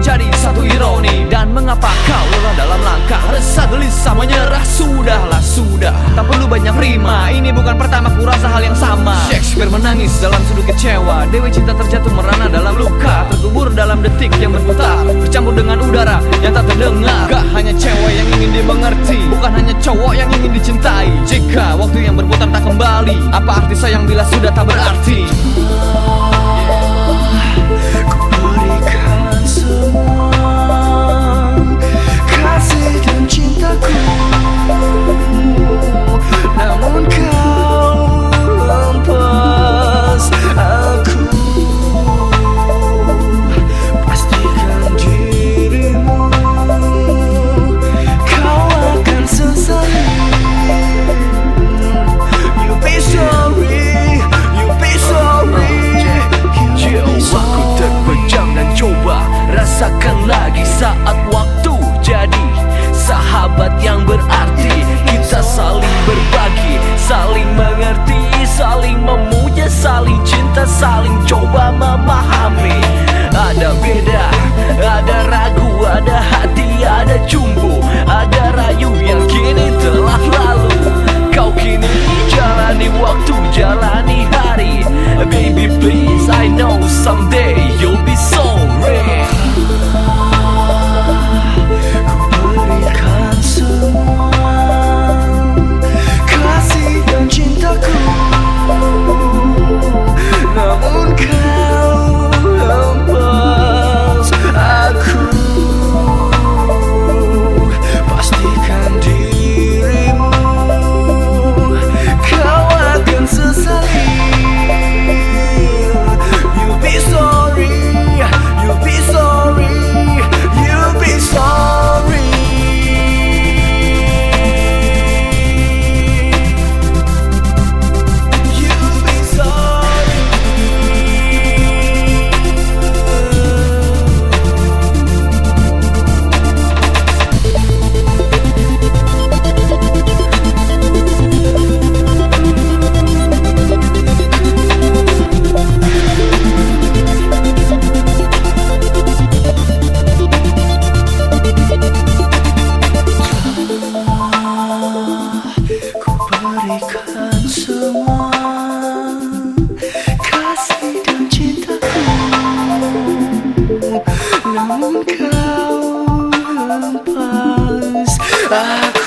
jadi satu ironi. Dan mengapa kau lelah dalam langkah Resah gelisah menyerah? Sudahlah sudah. Tak perlu banyak rima. Ini bukan pertama ku rasa hal yang sama. Shakespeare menangis dalam sudut kecewa. Dewi cinta terjatuh merana dalam luka. Terkubur dalam detik yang berputar. Bercampur dengan udara yang tak terdengar. Gak hanya cewek yang ingin dimengerti. Bukan hanya cowok yang ingin dicintai. Jika waktu yang berputar tak kembali Apa arti sayang bila sudah tak berarti Sahabat yang berarti. Kita saling berbagi Saling mengerti Saling memuja Saling cinta Saling coba memahami. Ada beda kasih dan cintaku. Namun kau lepas. aku